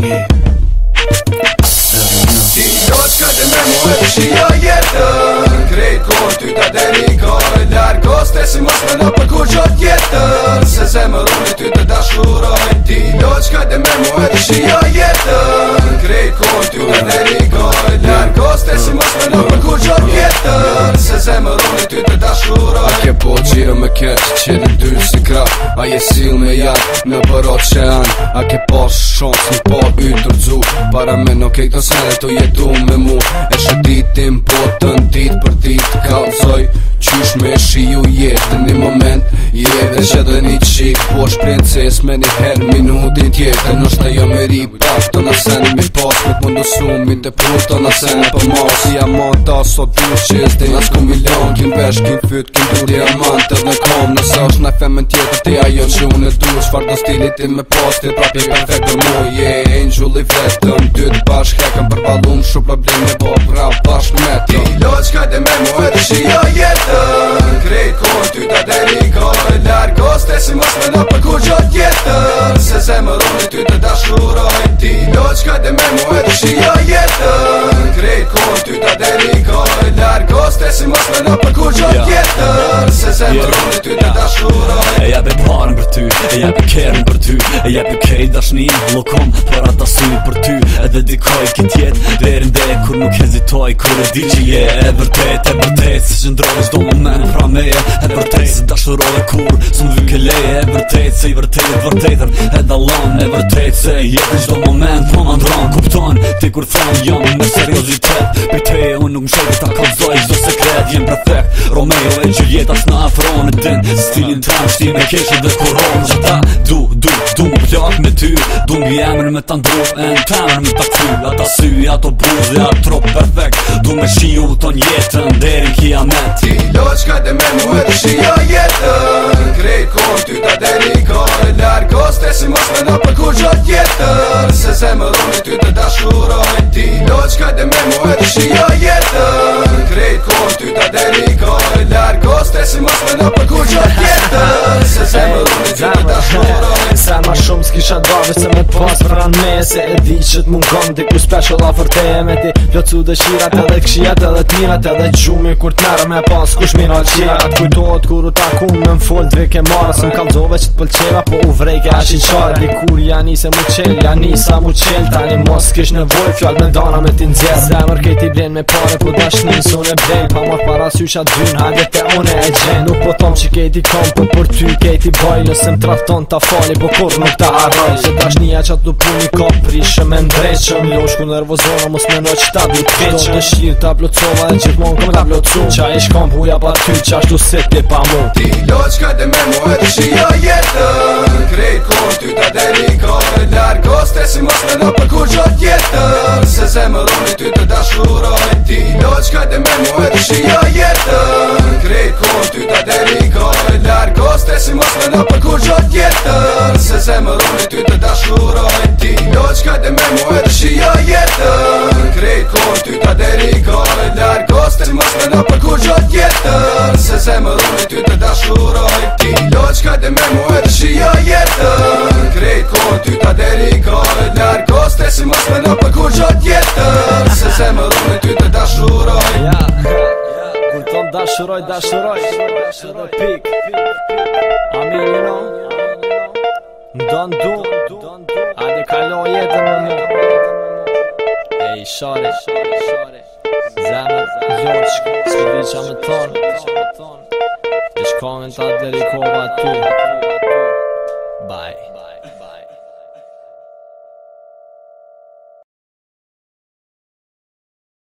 Ti doq ka dhe me mu edhe shi jo jetën Krejt kohën, ty të derikohën Dar gostre si mos për në përkujot jetën Se zemë rrune, ty të dashurohën Ti doq ka dhe me mu edhe shi jetën Krejt kohën, lirë me kjetë qitë në si kra A je sil me jatë në bëro që anë A ke pas shonës në po y Para me në kejtë në sene të jetu me mu E shë po të në ditë për ditë Ka në zoj qysh me shiju jetë Në një moment jetë dhe që dhe një qikë Po është princes me një herë minutin tjetë Në është të jam e ri pas të në sene mi pas Me të mundu sumin të prus të në sene për po mas Si jam ata sot du Në pesh Kim fyt, kim du diamantet në kom Nësë është në femën tjetër ti ajo që unë e du Shfar do stilit ti me posti Prap i perfekt dhe mu Je yeah, angel i vetëm Dyt bashk hekëm për palum Shumë probleme bo pra bashk me të Ti loq ka dhe me mu edhe shio jetën Krejt kohën ty ta deri kohën Largos te si mos me na për kur gjo tjetën Se zemë zemëroni ty të dashurojnë Ti loq ka dhe me mu edhe shio jetën si mos me në për kur gjot tjetër Se se më rrëmë ty të dashuroj E ja be parën për ty, e ja be kerën për ty E ja be kej dashni, lokom për ata su për ty E dedikoj kët jet, derin dhe kur nuk hezitoj Kur e di që je e vërtet, e vërtet Se që ndrojës do më men pra meje E vërtet, se dashuroj e kur Su më vyke leje, e vërtet Se i vërtet, e vërtetër, e dalon E vërtet, se jetë në moment Po më kupton, ti kur thon Jo me seriozitet, për te unë nuk më shëllë Ta kalzoj, gjdo se jem prefekt, Romeo e Gjuljeta s'na e din Stilin tam shti me keshë dhe koron Që ta du, du, du më plak me ty Du më jemën me të e në temën me ta kry Ata sy, ato buzë, ato trup perfekt Du me shiju ton jetën deri në kiamet Ti loqka dhe me mu e të shija jetën Krejt kohën ty ta deri i kare Largos të si mos me në për jetën Se se më dhoni ty të dashuroj Ti loqka dhe me mu e të jetën Bueno, pues escucho orquestas Hacemos kisha dave se me pas pran me Se e di që t'mungon t'i ku special offer te e me ti Pjocu dëshirat edhe kshiat edhe t'mirat edhe gjumi Kur t'mera me pas kush mi n'alqirat Kujtojt kur u taku me m'fol t've ke marrë Se m'kallzove që t'pëlqeva po u vrejke ashtë i qarë Dikur jani se mu qel, jani sa mu qel Tani mos kish nevoj fjall me dana me t'in zjer ke kejti blen me pare po dash një sun e blen Pa mor para sy u qa dhyn, hajde te one e gjen Nuk po tom që kejti kom, për po për ty kejti Nëse trafton t'a fali, po kur nuk t'a ar rëj Se tash një aqa të puni ka prishë me ndreqëm Jo shku nervozona mos me në qëta du të keqëm Do dëshirë të plëcova e gjithë mon këm të plëcu Qa ish kam huja pa ty qa shtu se ti pa mu Ti lo qka të me mu e të shio jetën Krej kon ty ta deri ka e largo Ste mos me në për kur Se se roni ty të dashuroj Ti lo qka të me mu e të shio jetën Krej kon ty ta deri ka e largo mos me në për kur Mena për kur gjot jetër Se se ty të dashuroj ti Loq ka dhe me mu e të shio jetër Krejt ty ta deri kohet Narkos të si mos mena për kur gjot Se se ty të dashuroj Ja, ja, kur dashuroj, dashuroj Edhe pik Ami you know Ndon du Ani kalon jetën më në Ej, shore, shore, shore zemë Zorqë, s'ke di që me tonë Ishkongën ta dhe rikova tu Bye